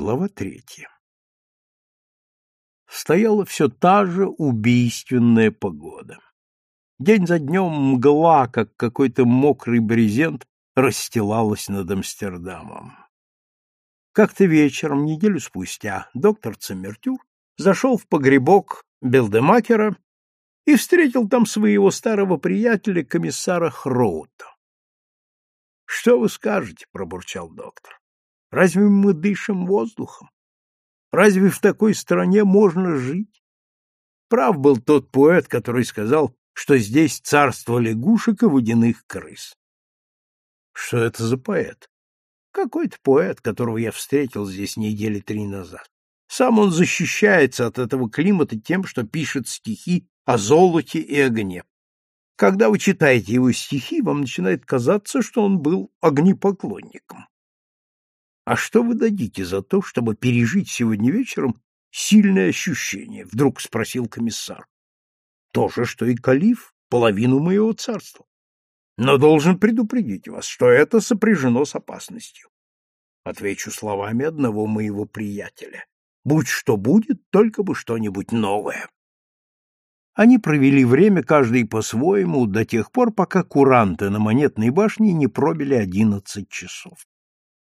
Глава третья. Стояла все та же убийственная погода. День за днем мгла, как какой-то мокрый брезент, расстилалась над Амстердамом. Как-то вечером, неделю спустя, доктор Циммертюр зашел в погребок Белдемакера и встретил там своего старого приятеля, комиссара Хроута. — Что вы скажете? — пробурчал доктор. Разве мы дышим воздухом? Разве в такой стране можно жить? Прав был тот поэт, который сказал, что здесь царство лягушек и водяных крыс. Что это за поэт? Какой-то поэт, которого я встретил здесь недели три назад. Сам он защищается от этого климата тем, что пишет стихи о золоте и огне. Когда вы читаете его стихи, вам начинает казаться, что он был огнепоклонником. А что вы дадите за то, чтобы пережить сегодня вечером сильное ощущение? Вдруг спросил комиссар. То же, что и калиф, половину моего царства. Но должен предупредить вас, что это сопряжено с опасностью. Отвечу словами одного моего приятеля. Будь что будет, только бы что-нибудь новое. Они провели время каждый по-своему до тех пор, пока куранты на монетной башне не пробили одиннадцать часов.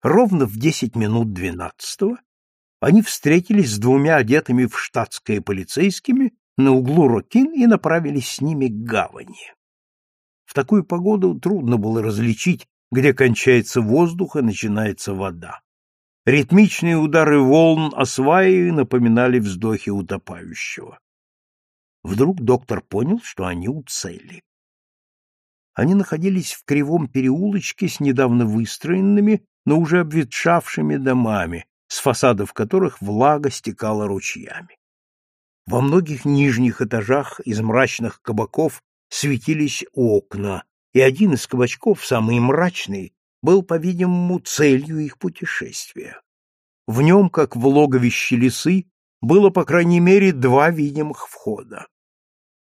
Ровно в десять минут двенадцатого они встретились с двумя одетыми в штатское полицейскими на углу Рокин и направились с ними к гавани. В такую погоду трудно было различить, где кончается воздух и начинается вода. Ритмичные удары волн о сваи напоминали вздохи утопающего. Вдруг доктор понял, что они у цели. Они находились в кривом переулочке с недавно выстроенными, но уже обветшавшими домами, с фасадов которых влага стекала ручьями. Во многих нижних этажах из мрачных кабаков светились окна, и один из кабачков, самый мрачный, был, по-видимому, целью их путешествия. В нем, как в логовище лисы, было, по крайней мере, два видимых входа.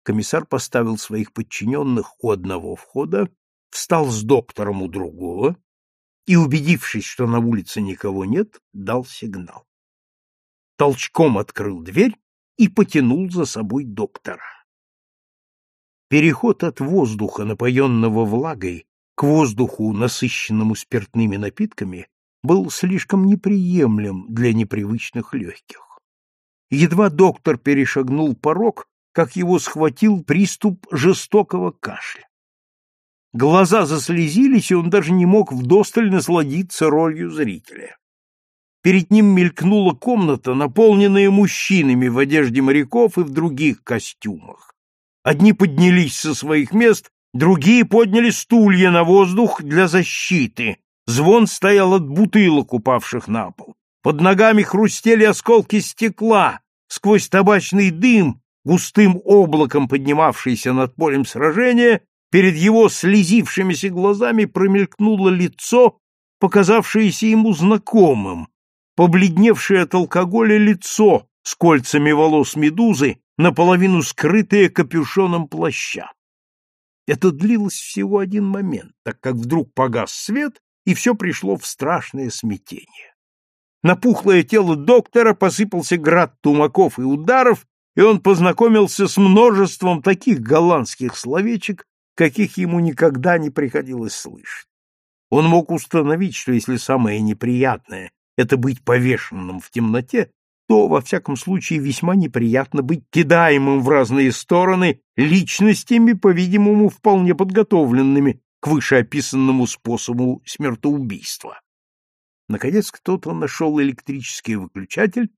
Комиссар поставил своих подчиненных у одного входа, встал с доктором у другого и, убедившись, что на улице никого нет, дал сигнал. Толчком открыл дверь и потянул за собой доктора. Переход от воздуха, напоенного влагой, к воздуху, насыщенному спиртными напитками, был слишком неприемлем для непривычных легких. Едва доктор перешагнул порог, как его схватил приступ жестокого кашля. Глаза заслезились, и он даже не мог вдосталь насладиться ролью зрителя. Перед ним мелькнула комната, наполненная мужчинами в одежде моряков и в других костюмах. Одни поднялись со своих мест, другие подняли стулья на воздух для защиты. Звон стоял от бутылок, упавших на пол. Под ногами хрустели осколки стекла. Сквозь табачный дым густым облаком поднимавшийся над полем сражения, перед его слезившимися глазами промелькнуло лицо, показавшееся ему знакомым, побледневшее от алкоголя лицо с кольцами волос медузы, наполовину скрытое капюшоном плаща. Это длилось всего один момент, так как вдруг погас свет, и все пришло в страшное смятение. На пухлое тело доктора посыпался град тумаков и ударов, и он познакомился с множеством таких голландских словечек, каких ему никогда не приходилось слышать. Он мог установить, что если самое неприятное — это быть повешенным в темноте, то, во всяком случае, весьма неприятно быть кидаемым в разные стороны личностями, по-видимому, вполне подготовленными к вышеописанному способу смертоубийства. Наконец кто-то нашел электрический выключатель,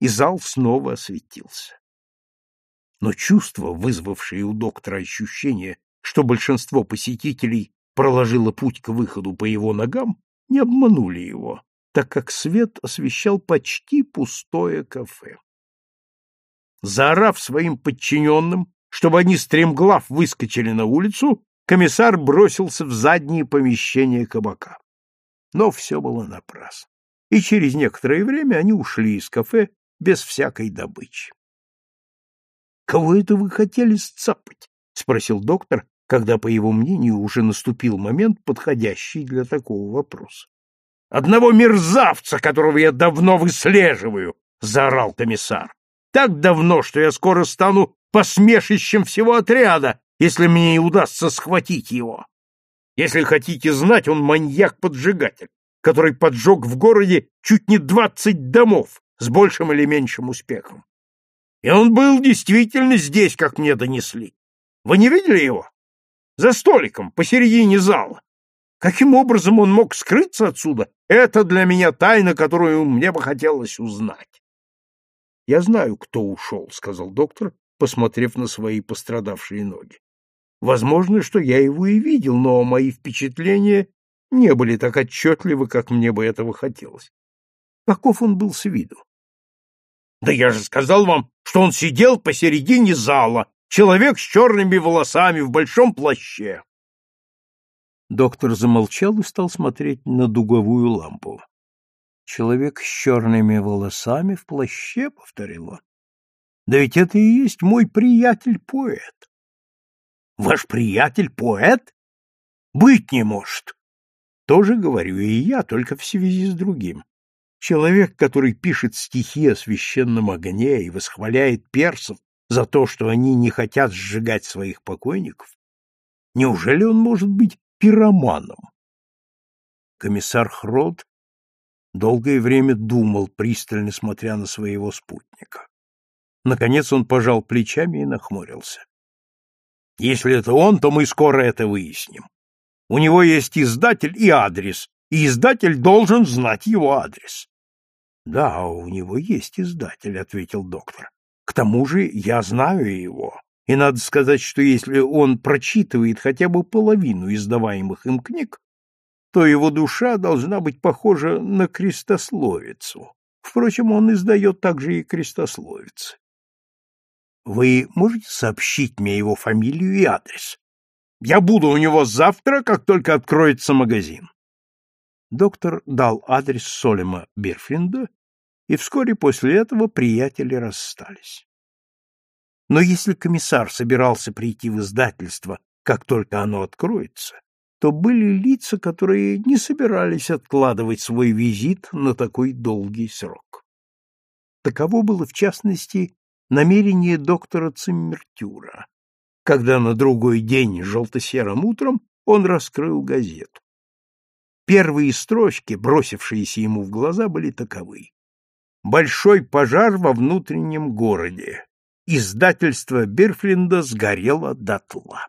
и зал снова осветился но чувство, вызвавшее у доктора ощущение, что большинство посетителей проложило путь к выходу по его ногам, не обманули его, так как свет освещал почти пустое кафе. Заорав своим подчиненным, чтобы они стремглав выскочили на улицу, комиссар бросился в задние помещения кабака. Но все было напрасно, и через некоторое время они ушли из кафе без всякой добычи. Кого это вы хотели сцапать? спросил доктор, когда, по его мнению, уже наступил момент, подходящий для такого вопроса. Одного мерзавца, которого я давно выслеживаю, заорал комиссар. Так давно, что я скоро стану посмешищем всего отряда, если мне не удастся схватить его. Если хотите знать, он маньяк-поджигатель, который поджег в городе чуть не двадцать домов с большим или меньшим успехом. И он был действительно здесь, как мне донесли. Вы не видели его? За столиком, посередине зала. Каким образом он мог скрыться отсюда? Это для меня тайна, которую мне бы хотелось узнать. — Я знаю, кто ушел, — сказал доктор, посмотрев на свои пострадавшие ноги. Возможно, что я его и видел, но мои впечатления не были так отчетливы, как мне бы этого хотелось. Каков он был с виду? Да я же сказал вам, что он сидел посередине зала, человек с черными волосами в большом плаще. Доктор замолчал и стал смотреть на дуговую лампу. Человек с черными волосами в плаще, повторил он. Да ведь это и есть мой приятель-поэт. Ваш приятель-поэт? Быть не может. Тоже говорю и я, только в связи с другим. Человек, который пишет стихи о священном огне и восхваляет персов за то, что они не хотят сжигать своих покойников, неужели он может быть пироманом? Комиссар Хрод долгое время думал, пристально смотря на своего спутника. Наконец он пожал плечами и нахмурился. Если это он, то мы скоро это выясним. У него есть издатель и адрес, и издатель должен знать его адрес. Да, у него есть издатель, ответил доктор. К тому же я знаю его. И надо сказать, что если он прочитывает хотя бы половину издаваемых им книг, то его душа должна быть похожа на крестословицу. Впрочем, он издает также и крестословицы. Вы можете сообщить мне его фамилию и адрес? Я буду у него завтра, как только откроется магазин доктор дал адрес Солема Бирфинда, и вскоре после этого приятели расстались. Но если комиссар собирался прийти в издательство, как только оно откроется, то были лица, которые не собирались откладывать свой визит на такой долгий срок. Таково было, в частности, намерение доктора Циммертюра, когда на другой день желто-серым утром он раскрыл газету. Первые строчки, бросившиеся ему в глаза, были таковы. Большой пожар во внутреннем городе. Издательство Бирфлинда сгорело дотла.